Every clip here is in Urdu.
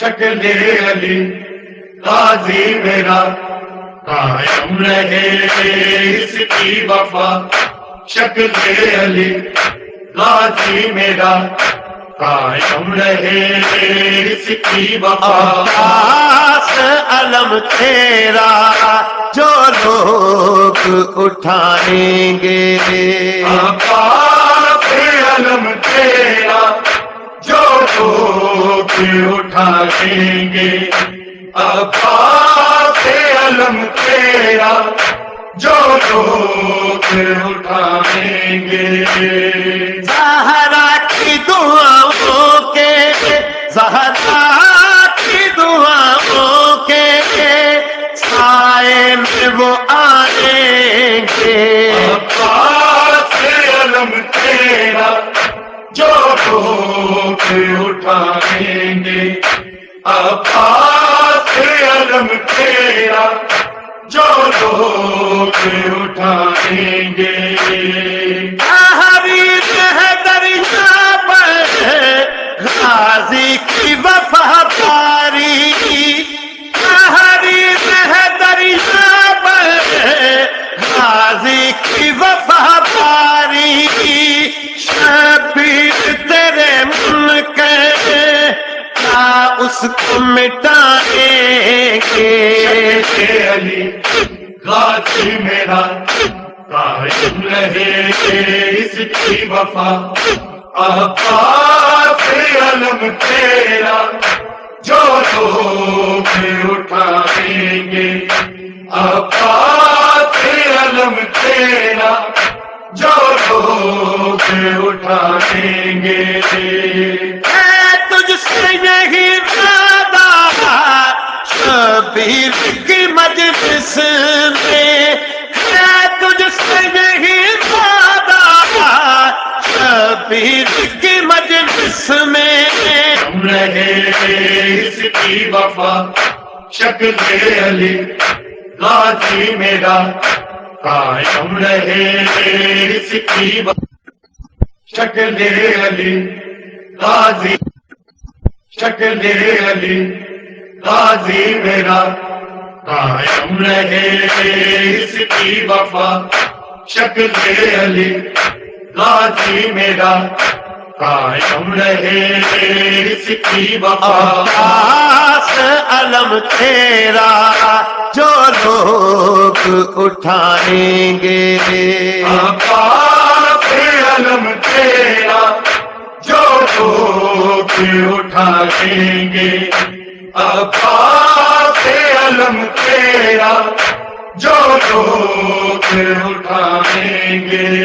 شکل علی قاضی میرا۔ قائم رہے اس کی وفا شکل علی قاضی میرا۔ قائم رہے اس کی وفا۔ علم تیرا جو لوگ اٹھائیں گے۔ اٹھائیں گے پہ علم تیرا جو لوگ اٹھائیں گے زہرا کی دعاؤں کے زہرا کی دعاؤں کے سائے میں وہ آئیں گے عباس علم تیرا جو لوگ اٹھائیں گے۔ عباس علم تیرا جو لوگ اٹھائیں گے۔ اس کو مٹائیں گے۔ علی غازی میرا قائم رہے اس کی وفا۔ عباس علم تیرا جو لوگ اٹھائیں گے۔ عباس علم تیرا جو لوگ اٹھائیں گے۔ تجھ سے یہی شبیر کی مجلس میں ہے تجھ سے یہی وعدہ شبیر کی مجلس میں ہم رہے اس کی وفا، شکل علی، غازی میرا۔ قائم رہے اس کی وفا، شکل علی، غازی، شکل علی۔ غازی میرا قائم رہے اس کی وفا شکل علی غازی میرا قائم رہے اس کی وفا۔ علم تیرا جو لوگ اٹھائیں گے۔ علم تیرا جو لوگ اٹھائیں گے۔ پہ علم تیرا جو لوگ اٹھائیں گے۔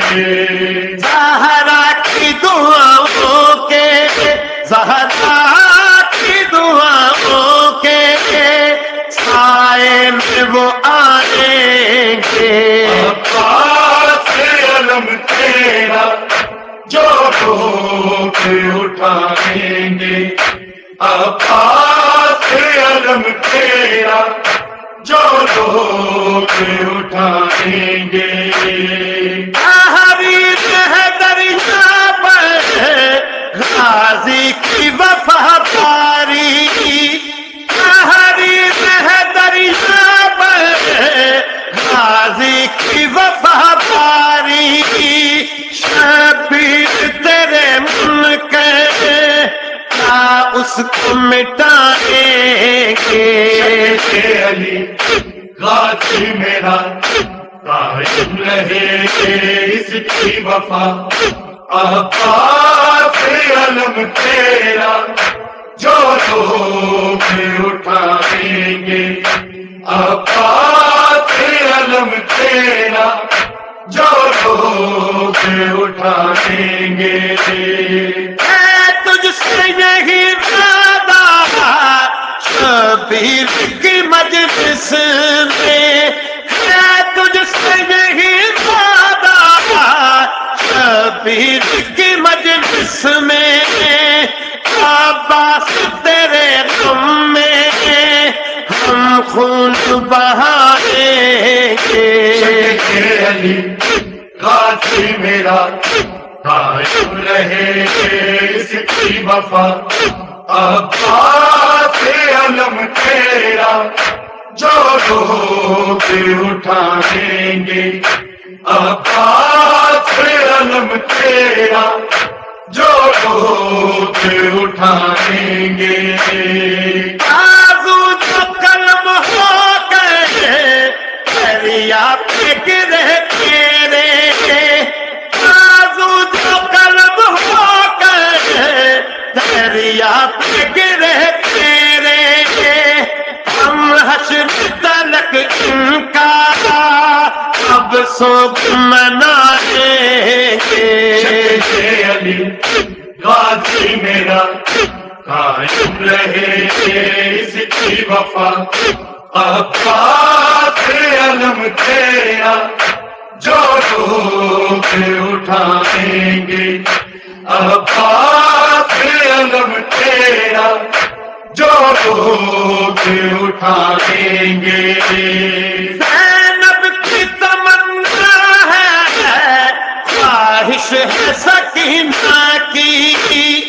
زہرا کی دعاؤں کے زہرا کی دعاؤں کے سائے میں وہ آئیں گے۔ عباس علم تیرا جو لوگ اٹھائیں گے۔ عباس علم تیرا جو لوگ اٹھائیں گے۔ حریف ہے دریا پر غازی کی پاری۔ حریف ہے دریا پر غازی کی وفا پاری۔ شبیر تیرے ملک اس کو مٹائیں علی غازی میرا قائم رہے اس کی وفا۔ عباس علم تیرا جو لوگ اٹھائیں گے۔ عباس علم تیرا جو لوگ اٹھائیں گے۔ تجھ سے یہی شبیر کی مجلس میں ہے تجھ سے یہی وعدہ شبیر کی مجلس میں عباس تیرے غم میں ہم خون بہائیں گے علی غازی میرا قائم رہے اس کی وفا۔ عباس رو کے اٹھائیں گے عباس علم تیرا جو رو کے اٹھائیں گے آزو جو قلم ہو گئے گرے تیرے آزو جو قلم ہو گئے سو منائیں میرا قائم رہے اس کی وفا عباس علم تیرا، جو رو اٹھائیں گے عباس علم تیرا جو رو اٹھائیں گے۔ ہے خواہش ماں کی